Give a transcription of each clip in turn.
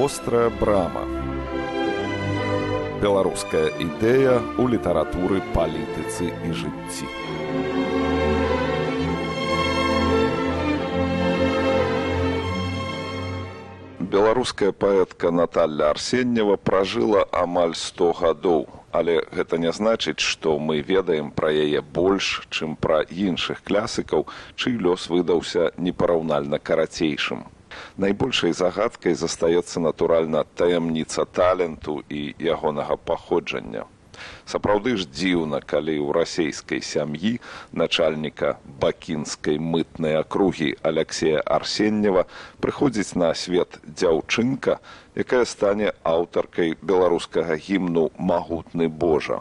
вострая брама беларуская ідэя ў літаратуры палітыцы і жыцці беларуская паэтка Наталья Арсеннева пражыла амаль 100 гадоў, але гэта не значыць, што мы ведаем пра яе больш, чым пра іншых клясыкаў, чый лёс выдаўся непараўнальна карацейшым. Найбольшай загадкай застаецца натуральна таямніца таленту і ягонага паходжання. Сапраўды ж дзіўна калі ў расейскай сям'і начальніка бакінскай мытнай акругі алексея арсеннева прыходзіць на свет дзяўчынка якая стане аўтаркай беларускага гімну магутны божа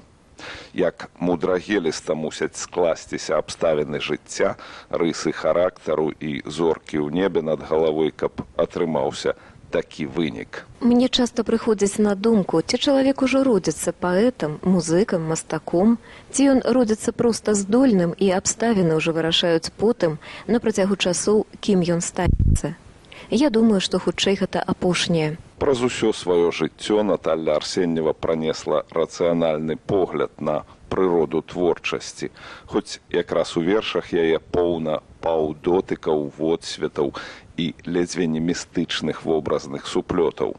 як мудрагеліста мусяць скласціся абставіны жыцця рысы характару і зоркі ў небе над галавой каб атрымаўся такі вынік. Мне часта прыходзіць на думку, ці чалавек ужо родзіцца паэтам, музыкам, мастаком, ці ён родзіцца проста здольным і абставіны ўжо вырашаюць потым на працягу часоў, кім ён станецца. Я думаю, што хутчэй гэта апошняе. Праз усё сваё жыццё Наталья Арсеннева пранесла рацыянальны погляд на прыроду творчасці, хоць якраз у вершах яе поўна паўдотыкаў водсветаў і ледзьве не містычных вобразных суплётаў.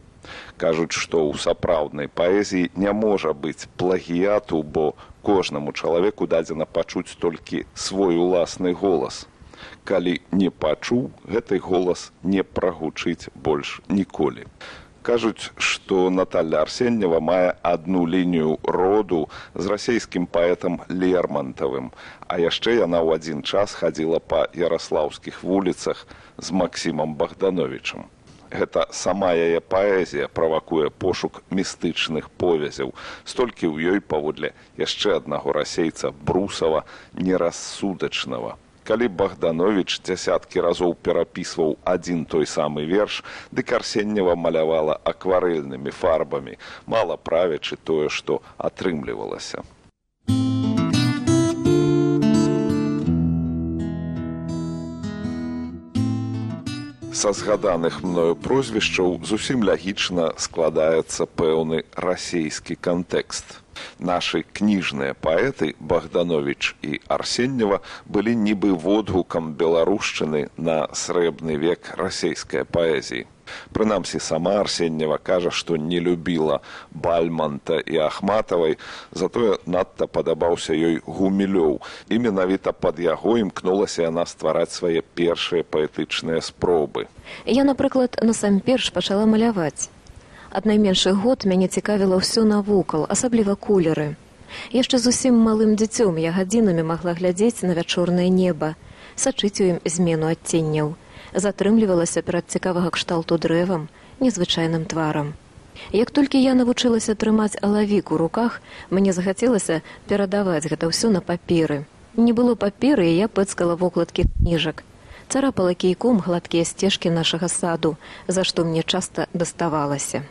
Кажуць, што ў сапраўднай паэзіі не можа быць плагіяту, бо кожнаму чалавеку дадзена пачуць толькі свой уласны голас. Калі не пачуў, гэты голас не прагучыць больш ніколі. Кажуць, што Наталья Арсеннева мае адну лінію роду з расійскім паэтам Лермантавым, а яшчэ яна ў адзін час хадзіла па ярослаўскіх вуліцах, з Максімам Богдановичам. Гэта сама яе паэзія правакуе пошук містычных повязяў, столькі ў ёй паводле яшчэ аднаго расейца брусава нерассудачнага. Калі Богданович дзясяткі разоў перапісваў адзін той самы верш, дык арсеннева малявала акварэльнымі фарбамі, мала правячы тое, што атрымлівалася. Са згаданых мною прозвішчаў зусім лягічна складаецца пэўны расійскі кантэкст. Нашы кніжныя паэты Богданович і Арсеннева былі нібы водгукам беларушчыны на срэбны век расійскай паэзіі. Прынамсі сама Арсеннева кажа, што не любіла бальманта і ахматавай, затое надта падабаўся ёй гумілёў і менавіта пад яго імкнулася яна ствараць свае першыя паэтычныя спробы. Я, напрыклад, насамперш пачала маляваць. Ад найменшых год мяне цікавіла ўсё навокал, асабліва колеры. Яшчэ зусім малым дзіцём я гадзінамі магла глядзець на вячорнае неба, сачыць у ім змену адценняў затрымлівалася перад цікавага кшталту дрэвам незвычайным тварам. Як толькі я навучылася трымаць алавік у руках, мне захацелася перадаваць гэта ўсё на паперы. Не было паперы, і я пэцкала вокладкі кніжак. Царапала кейком гладкія сцежкі нашага саду, за што мне часта даставалася.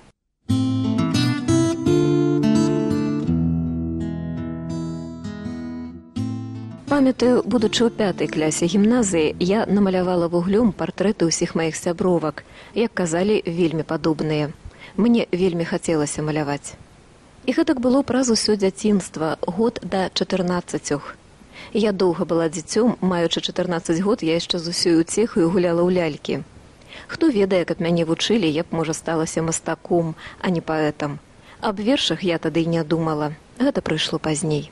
Памятаю будучы ў пятай клясе гімназіі я намалявала вуглём партрэты ўсіх маіх сябровак. Як казалі вельмі падобныя. Мне вельмі хацелася маляваць. І гэтак было праз усё дзяцінства год да чатырнаццацюх я доўга была дзіцём маючы чатырнаццаць год я яшчэ з усёй уцехаю гуляла ў лялькі. Хто ведае каб мяне вучылі я б можа сталася мастаком а не паэтам. Аб вершах я тады не думала. Гэта прыйшло пазней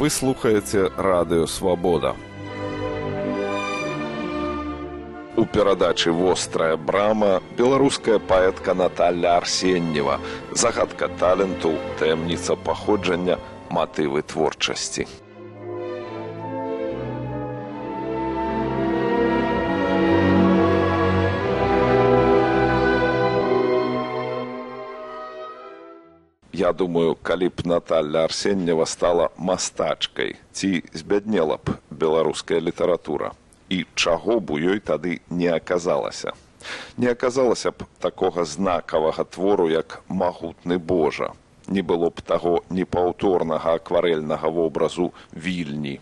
вы слухаеце радыё свабода у перадачы вострая брама беларуская паэтка Наталья арсеннева загадка таленту таямніца паходжання матывы творчасці Я думаю, калі б Наталья Арсеннева стала мастачкай, ці збяднела б беларуская літаратура. І чаго б у ёй тады не аказалася. Не аказалася б такога знакавага твору, як магутны Божа. не было б таго непаўторнага акварэльнага вобразу вільні.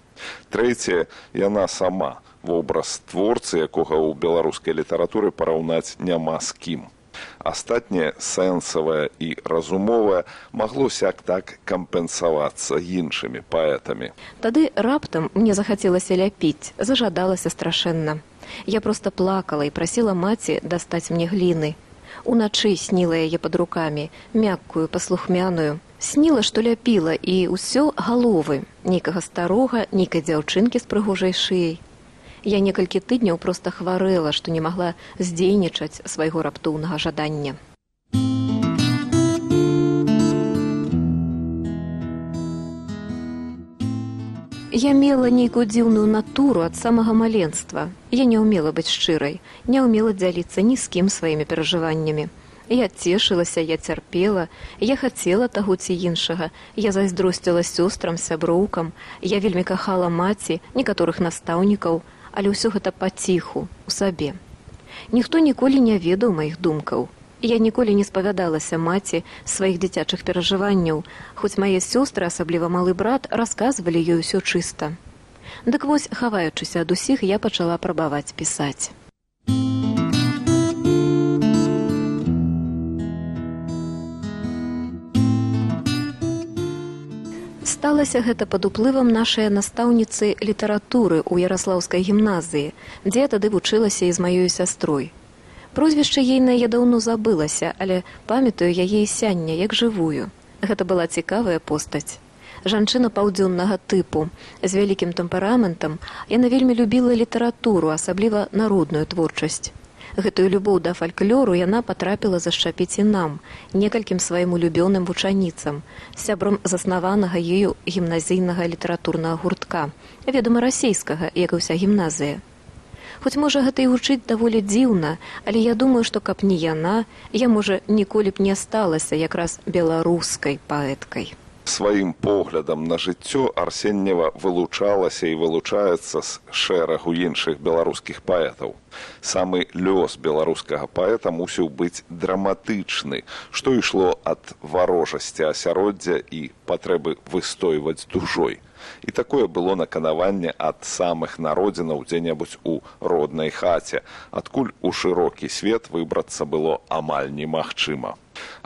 Трэцяе яна сама вобраз творцы, якога ў беларускай літаратуры параўнаць няма з кім. Астатняе сэнсавае і разумовае магло сяк так кампенсавацца іншымі паэтамі. Тады раптам мне захацелася ляпіць, зажадалася страшэнна. Я проста плакала і прасіла маці дастаць мне гліны. Уначы сніла яе пад рукамі, мяккую, паслухмяную. Сніла, што ляпіла і ўсё галовы, нейкага старога, нейкай дзяўчынкі з прыгожай шыяй. Я некалькі тыдняў проста хварэла, што не магла здзейнічаць свайго раптоўнага жадання. Я мела нейкую дзіўную натуру ад самага маленства. Я не ўмела быць шчырай, не ўмела дзяліцца ні з кім сваімі перажываннямі. Я цешылася, я цярпела, я хацела таго ці іншага, я зайздросціла сёстрам, сяброўкам, я вельмі кахала маці, некаторых настаўнікаў, але ўсё гэта паціху у сабе. Ніхто ніколі не ведаў маіх думкаў. Я ніколі не спавядалася маці сваіх дзіцячых перажыванняў, хоць мае сёстры, асабліва малы брат, расказвалі ёй усё чыста. Дык вось, хаваючыся ад усіх, я пачала прабаваць пісаць. Сталася гэта пад уплывам нашай настаўніцы літаратуры ў ярослаўскай гімназіі, дзе тады вучылася і з маёй сястрой. Прозвішча ейнае я даўно забылася, але памятаю яе і сяння як жывую. Гэта была цікавая постаць. Жанчына паўдзённага тыпу з вялікім тэмпераментам яна вельмі любіла літаратуру, асабліва народную творчасць. Гэтую любоў да фальклору яна патрапіла зашчапіць і нам, некалькім сваім улюбёным вучаніцам, сябрам заснаванага ею гімназійнага літаратурнага гуртка, вядома расійскага, як і ўся гімназія. Хоць можа гэта і гучыць даволі дзіўна, але я думаю, што каб не яна, я можа ніколі б не сталася якраз беларускай паэткай сваім поглядам на жыццё арсеннева вылучалася і вылучаецца з шэрагу іншых беларускіх паэтаў. Самы лёс беларускага паэта мусіў быць драматычны што ішло ад варожасці асяроддзя і патрэбы выстойваць дужой і такое было наканаванне ад самых народзінаў дзе-небудзь у роднай хаце адкуль у шырокі свет выбрацца было амаль немагчыма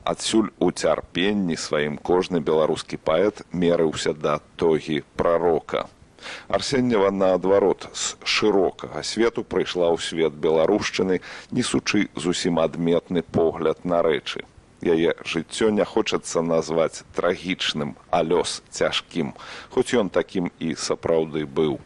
адсюль у цярпенні сваім кожны беларускі паэт мерыўся да тогі прарока. Арсеннева наадварот з шырокага свету прыйшла ў свет беларушчыны, несучы зусім адметны погляд на рэчы. Яе жыццё не хочацца назваць трагічным, а лёс цяжкім, хоць ён такім і сапраўды быў.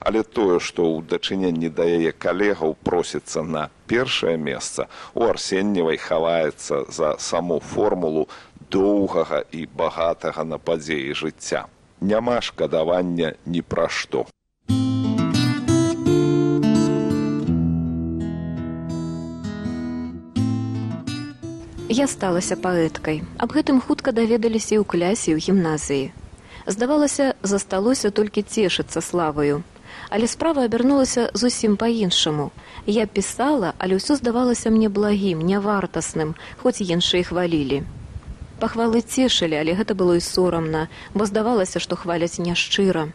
Але тое што ў дачыненні да яе калегаў просіцца на першае месца у арсенневай хаваецца за саму формулу доўгага і багатага на падзеі жыцця. Няма шкадавання ні пра што Я сталася паэткай. Аб гэтым хутка даведаліся і ў клясе ў гімназіі. Здавалася засталося толькі цешыцца славаю. Але справа абярнулася зусім па-іншаму. Я пісала але ўсё здавалася мне благім нявартасным хоць іншыя хвалілі. Пахвалы цешылі але гэта было і сорамна бо здавалася што хваляць няшчыра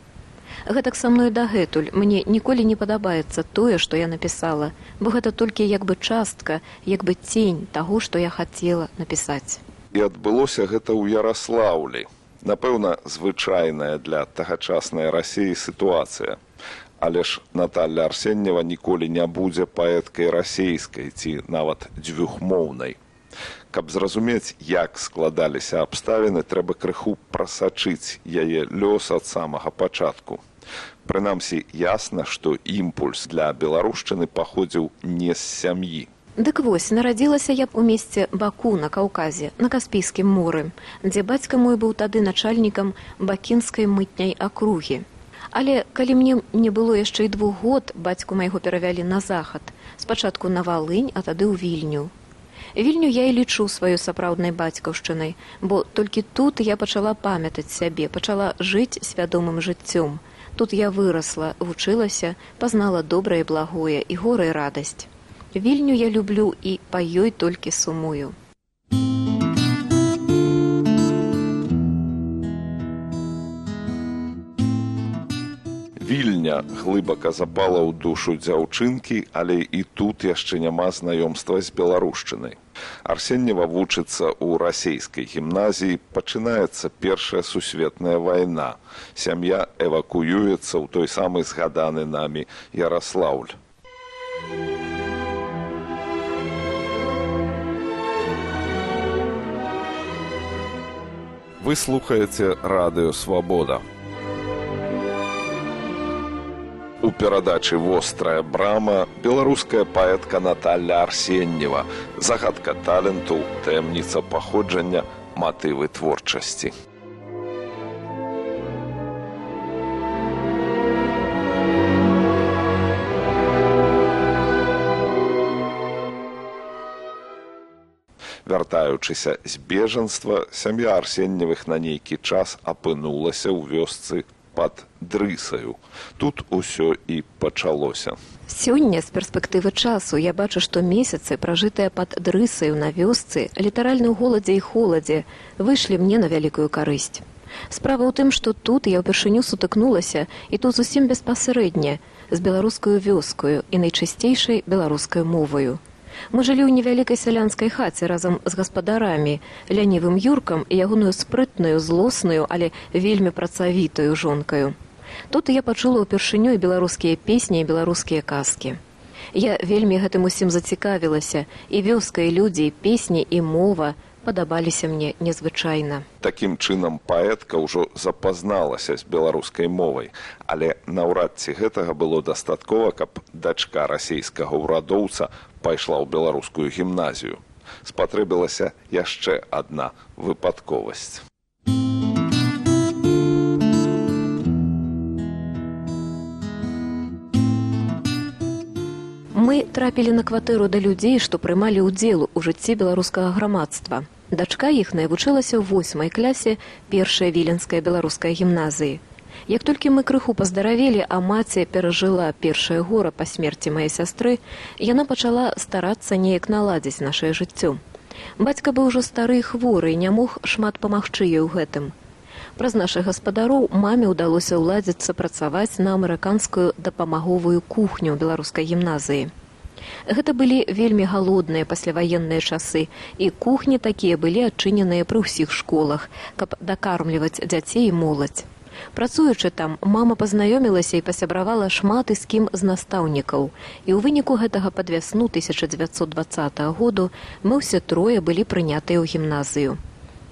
гэтак са мной дагэтуль. Мне ніколі не падабаецца тое што я напісала бо гэта толькі як бы частка як бы цень таго што я хацела напісаць. І адбылося гэта ў ярослаўлі напэўна звычайная для тагачаснай рассіі сітуацыя. Але ж Наталля арсеннева ніколі не будзе паэткай расійскай ці нават дзвюхмоўнай каб зразумець як складаліся абставіны трэба крыху прасачыць яе лёс ад самага пачатку. Прынамсі ясна што імпульс для беларушчыны паходзіў не з сям'і. Дык вось нарадзілася я б у месце баку на каўказе на каспійскім моры дзе бацька мой быў тады начальнікам бакінскай мытняй акругі. Але калі мне не было яшчэ і двух год бацьку майго перавялі на захад спачатку на валынь а тады ў вільню Вільню я і лічу сваёй сапраўднай бацькаўшчынай, бо толькі тут я пачала памятаць сябе, пачала жыць свядомым жыццём. Тут я вырасла, вучылася, пазнала добрае благое і горы радасць. Вільню я люблю і па ёй толькі сумую. Вільня глыбака запала ў душу дзяўчынкі, але і тут яшчэ няма знаёмства з беларушчынай. Арсеннева вучыцца ў расійскай гімназіі, пачынаецца першая сусветная вайна. Сям'я эвакуюецца ў той самы згаданы намі Ярослаўль. Вы слухаеце радыё свабода. У перадачы вострая брама беларуская паэтка Наталля Арсеннева, загадка таленту, таямніца паходжання, матывы творчасці. Вяртаючыся з бежанства, сям'я арсенневых на нейкі час апынулася ў вёсцы пад дрысаю. Тут усё і пачалося. Сёння з перспектывы часу я бачу, што месяцы, пражытыя пад дрысаю на вёсцы, літаральна ў голадзе і холадзе, выйшлі мне на вялікую карысць. Справа ў тым, што тут я ўпершыню сутыкнулася і тут зусім беспасрэдне з беларускаю вёскаю і найчасцейшай беларускай моваю. Мы жылі ў невялікай сялянскай хаце разам з гаспадарамі, лянівым юркам і ягоную спрытную, злосную, але вельмі працавітую жонкаю. Тут я пачула ўпершыню і беларускія песні і беларускія казкі. Я вельмі гэтым усім зацікавілася, і вёска і людзі, песні і мова падабаліся мне незвычайна. Такім чынам паэтка ўжо запазналася з беларускай мовай, але наўрад ці гэтага было дастаткова, каб дачка расійскага ўрадоўца пайшла ў беларускую гімназію. Спатрэбілася яшчэ адна выпадковасць. Мы трапілі на кватэру да людзей, што прымалі ўдзел у жыцці беларускага грамадства. Дачка іхная вучылася ў восьмай клясе першая віленская беларуская гімназіі. Як толькі мы крыху паздаравелі, а маці перажыла першае гора па смерці маёй сястры, яна пачала старацца неяк наладзіць нашае жыццё. Бацька быў ужо стары хворы і не мог шмат памагчы ёй у гэтым. Праз нашых гаспадароў маме ўдалося ўладзіцца працаваць на амерыканскую дапамаговую кухню беларускай гімназіі. Гэта былі вельмі галодныя пасляваенныя часы, і кухні такія былі адчыненыя пры ўсіх школах, каб дакармліваць дзяцей і моладзь. Працуючы там, мама пазнаёмілася і пасябравала шмат і з кім з настаўнікаў. І ў выніку гэтага пад вясну 1920 году мы ўсе трое былі прынятыя ў гімназію.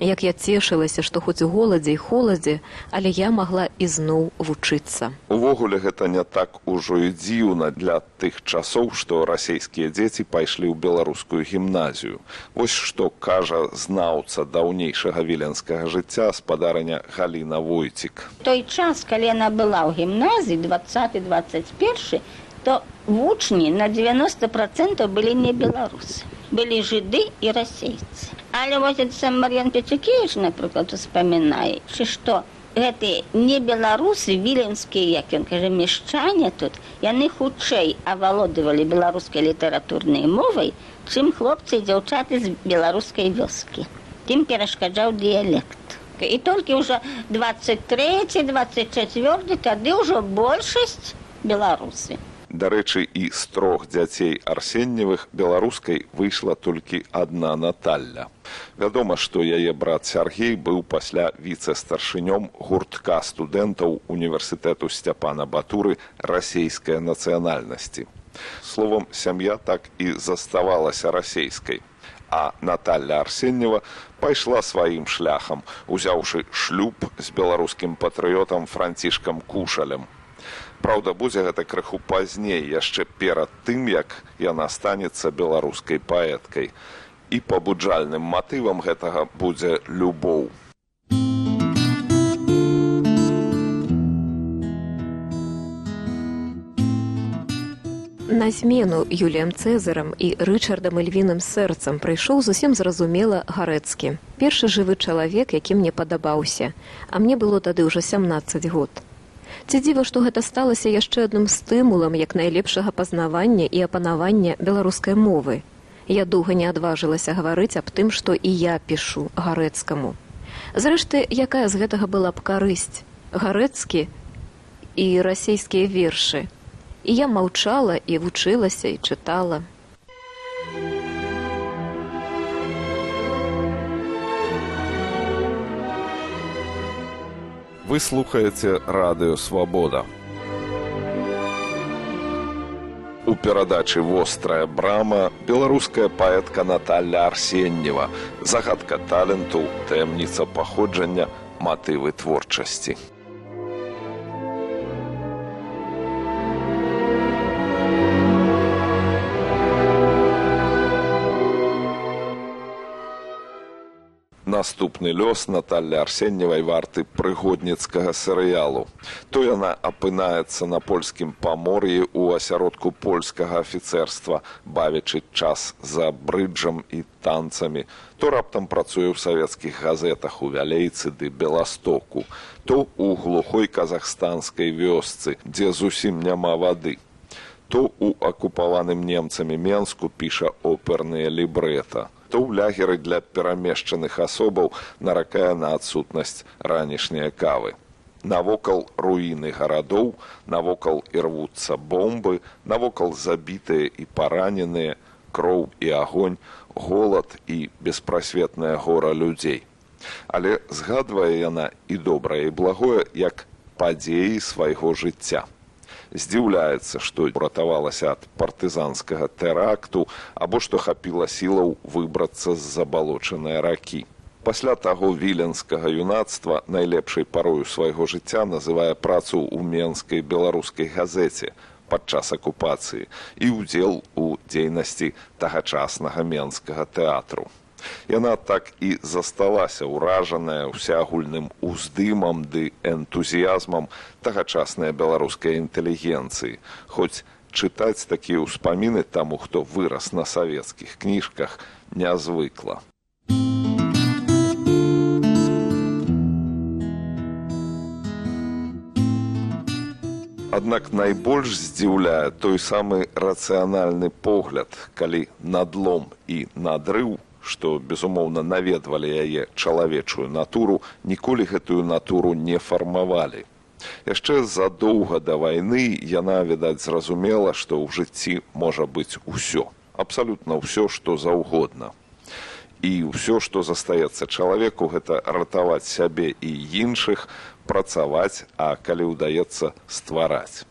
Як я цешылася, што хоць у голадзе і холадзе, але я магла ізноў вучыцца. Увогуле гэта не так ужо і дзіўна для тых часоў, што расійскія дзеці пайшлі ў беларускую гімназію. Вось што кажа знаўца даўнейшага віленскага жыцця спадарня Галіна Войцік. Той час, калі яна была ў гімназіі 20-21, то вучні на 90% былі не беларусы. Былі жыды і расейцы. Але вось сам Мар'ян Печакевич, напрыклад, успамінае, чи што гэтыя не беларусы віленскія, як ён кажа мешчане тут, яны хутчэй авалодывалі беларускай літаратурнай мовай, чым хлопцы і дзяўчаты з беларускай вёскі. Тым перашкаджаў дыялект. І толькі ўжо 23, 24 тады ўжо большасць беларусы. Дарэчы, і з трох дзяцей арсенневых беларускай выйшла толькі адна Наталля. Вядома, што яе брат Сергей быў пасля віцэ-старшынём гуртка студэнтаў універсітэту сцяпана Батуры расійскай нацыянальнасці. Словом, сям'я так і заставалася расійскай. А Наталля Арсеннева пайшла сваім шляхам, узяўшы шлюб з беларускім патрыётам францішкам кушалем. Праўда, будзе гэта крыху пазней яшчэ перад тым, як яна станецца беларускай паэткай. І пабуджальным матывам гэтага будзе любоў. На змену Юліем Цезарам і Рычардам Львіным сэрцам прыйшоў зусім зразумела гарэцкі. Першы жывы чалавек, які мне падабаўся, а мне было тады ўжо 17 год. Ці дзіва, што гэта сталася яшчэ адным стымулам як найлепшага пазнавання і апанавання беларускай мовы. Я доўга не адважылася гаварыць аб тым, што і я пішу гарэцкаму. Зрэшты, якая з гэтага была б карысць. Гарэцкі і расійскія вершы. І я маўчала і вучылася і чытала. Вы слухаеце радыё Свабода. У перадачы вострая брама беларуская паэтка Наталля Арсеннева, загадка таленту, таямніца паходжання, матывы творчасці. Наступны лёс Наталля Арсенневай варты прыгодніцкага серыялу. То яна апынаецца на польскім памор'і ў асяродку польскага афіцэрства, бавячы час за брыджам і танцамі, то раптам працуе ў савецкіх газетах у вялейцы ды беластоку, то ў глухой казахстанскай вёсцы, дзе зусім няма вады то ў акупаваным немцамі менску піша оперныя лібрэта то ў лягеры для перамешчаных асобаў наракае на адсутнасць ранішняй кавы. Навокал руіны гарадоў навокал і рвуцца бомбы навокал забітыя і параненыя кроў і агонь голад і беспрасветнае гора людзей. Але згадвае яна і добрае і благое як падзеі свайго жыцця здзіўляецца, што уратавалася ад партызанскага тэракту або што хапіла сілаў выбрацца з забалочанай ракі. Пасля таго віленскага юнацтва найлепшай парою свайго жыцця называе працу ў менскай беларускай газеце падчас акупацыі і ўдзел у дзейнасці тагачаснага менскага тэатру. Яна так і засталася ўражаная ўсеагульным уздымам ды энтузіязмам тагачаснай беларускай інтэлігенцыі, хоць чытаць такія ўспаміны таму, хто вырас на савецкіх кніжках нязвыкла. Аднак найбольш здзіўляе той самы рацыянальны погляд, калі надлом і надрыў што безумоўна наведвалі яе чалавечую натуру ніколі гэтую натуру не фармавалі. Яшчэ задоўга да вайны яна відаць зразумела што ў жыцці можа быць усё абсалютна ўсё што заўгодна. І ўсё што застаецца чалавеку гэта ратаваць сябе і іншых працаваць а калі ўдаецца ствараць.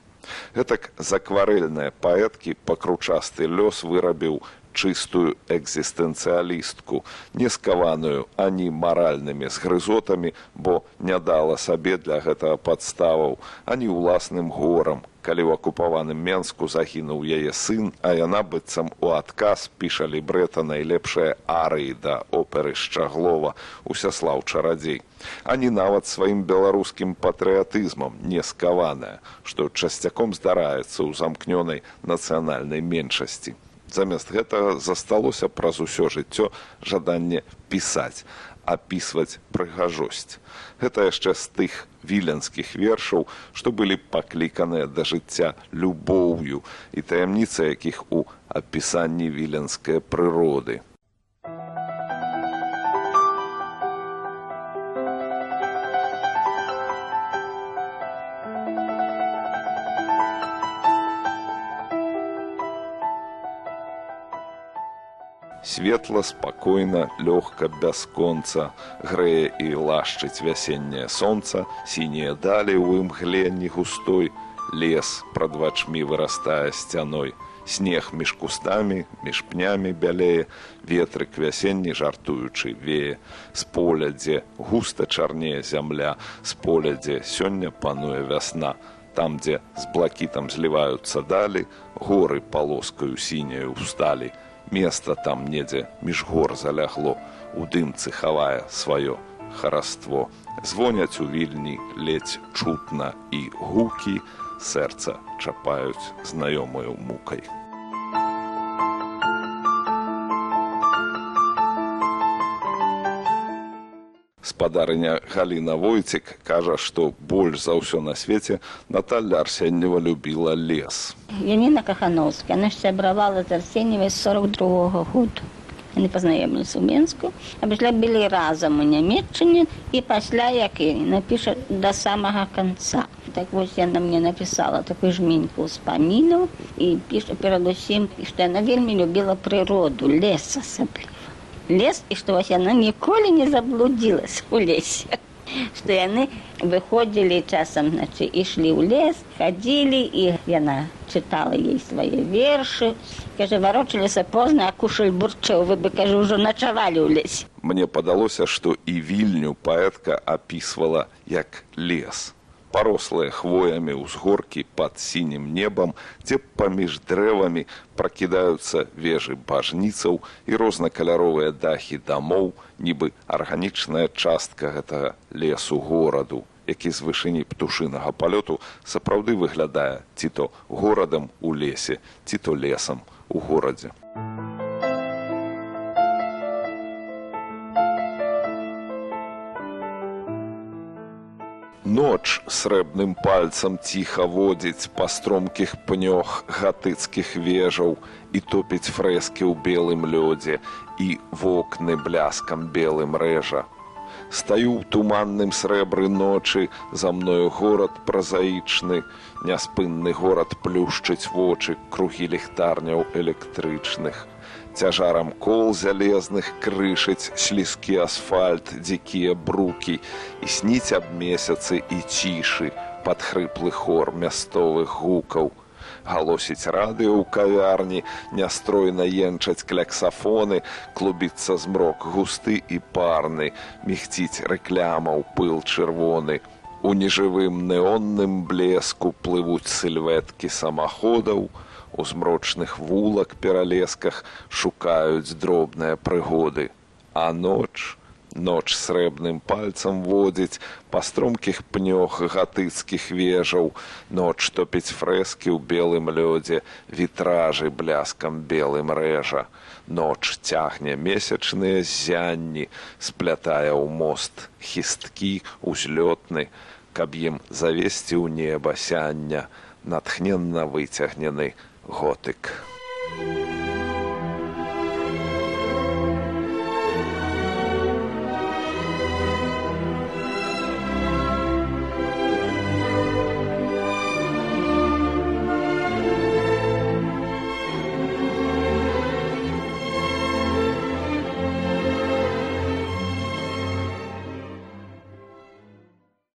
Гэтак з акварэльныя паэткі пакручасты лёс вырабіў чыстую экзістэнцыялістку, не скаваную ані маральнымі згрызотамі, бо не дала сабе для гэтага падставаў, ані ўласным горам, калі ў акупаваным менску загінуў яе сын, а яна быццам у адказ піша лібрэта найлепшая арыі да оперы шчаглова усяслаў чарадзей. Ані нават сваім беларускім патрыятызмам не скаваная, што часцяком здараецца ў замкнёнай нацыянальнай меншасці замест гэтага засталося праз усё жыццё жаданне пісаць апісваць прыгажосць. Гэта яшчэ з тых віленскіх вершаў што былі пакліканыя да жыцця любоўю і таямніца якіх у апісанні віленскай прыроды светла спакойна лёгка бясконца грэе і лашчыць вясенняе сонца сінія далі ў імгле не густой. Лес прад вачмі вырастае сцяной. Снег між кустамі між пнямі бялее. Ветрык вясенні жартуючы вее. З поля дзе густа чарнее зямля з поля дзе сёння пануе вясна. Там дзе з блакітам зліваюцца далі горы палоскаю сіняю усталі места там недзе між гор залягло у дымцы хавае сваё хараство. Звоняць у вільні ледзь чутна і гукі сэрца чапаюць знаёмую мукай спадарыня галіна войцік кажа што больш за ўсё на свеце Наталля арсеннева любіла лес Яніна Кахановская, она сябравала з Арсеньевай з 42 году. Яны пазнаёміліся ў Менску, а пасля былі разам у Нямецчыне і пасля як і напіша да самага канца. Так вось яна мне напісала такую жменьку ўспамінаў і піша перадусім, што яна вельмі любіла прыроду, лес асабліва. Лес і што вось яна ніколі не заблудзілася у лесе. Што яны выходзілі часам значы, ішлі ў лес, хадзілі і яна чытала ей свае вершы. Кажа, варочаліся позна, а кушаль бурчаў, вы бы кажа, ўжо начавалі ў лесе. Мне падалося, што і вільню паэтка апісвала як лес. Парослыя хвоямі ўзгоркі пад сінім небам, дзе паміж дрэвамі пракідаюцца вежы бажніцаў і рознакаляровыя дахі дамоў, нібы арганічная частка гэтага лесу гораду, які з вышыні птушынага палёту сапраўды выглядае ці то горадам у лесе, ці то лесам у горадзе. Ноч срэбным пальцам ціха водзіць па стромкіх пнёх гатыцкіх вежаў і топіць фрэскі ў белым лёдзе і вокны бляскам белым рэжа. Стаю ў туманным срэбры ночы за мною горад празаічны, няспынны горад плюшчыць вочы кругі ліхтарняў электрычных. Цяжарам кол залезных крышыць слізкі асфальт, дзікія брукі і сніць аб месяцы і цішы пад хрыплы хор мясцовых гукаў. Галосіць радыё ў кавярні, нястройна енчаць кляксафоны, клубіцца змрок густы і парны, мігціць рэкляма ў пыл чырвоны. У нежывым неонным блеску плывуць сыльветкі самаходаў, у змрочных вулак пералесках шукаюць дробныя прыгоды. А ноч ноч срэбным пальцам водзіць па стромкіх пнёх гатыцкіх вежаў. Ноч топіць фрэскі ў белым лёдзе вітражы бляскам белым рэжа. Ноч цягне месячныя зянні сплятае ў мост хісткі узлётны. Каб ім завесці ў неба сяння натхненна выцягнены готык.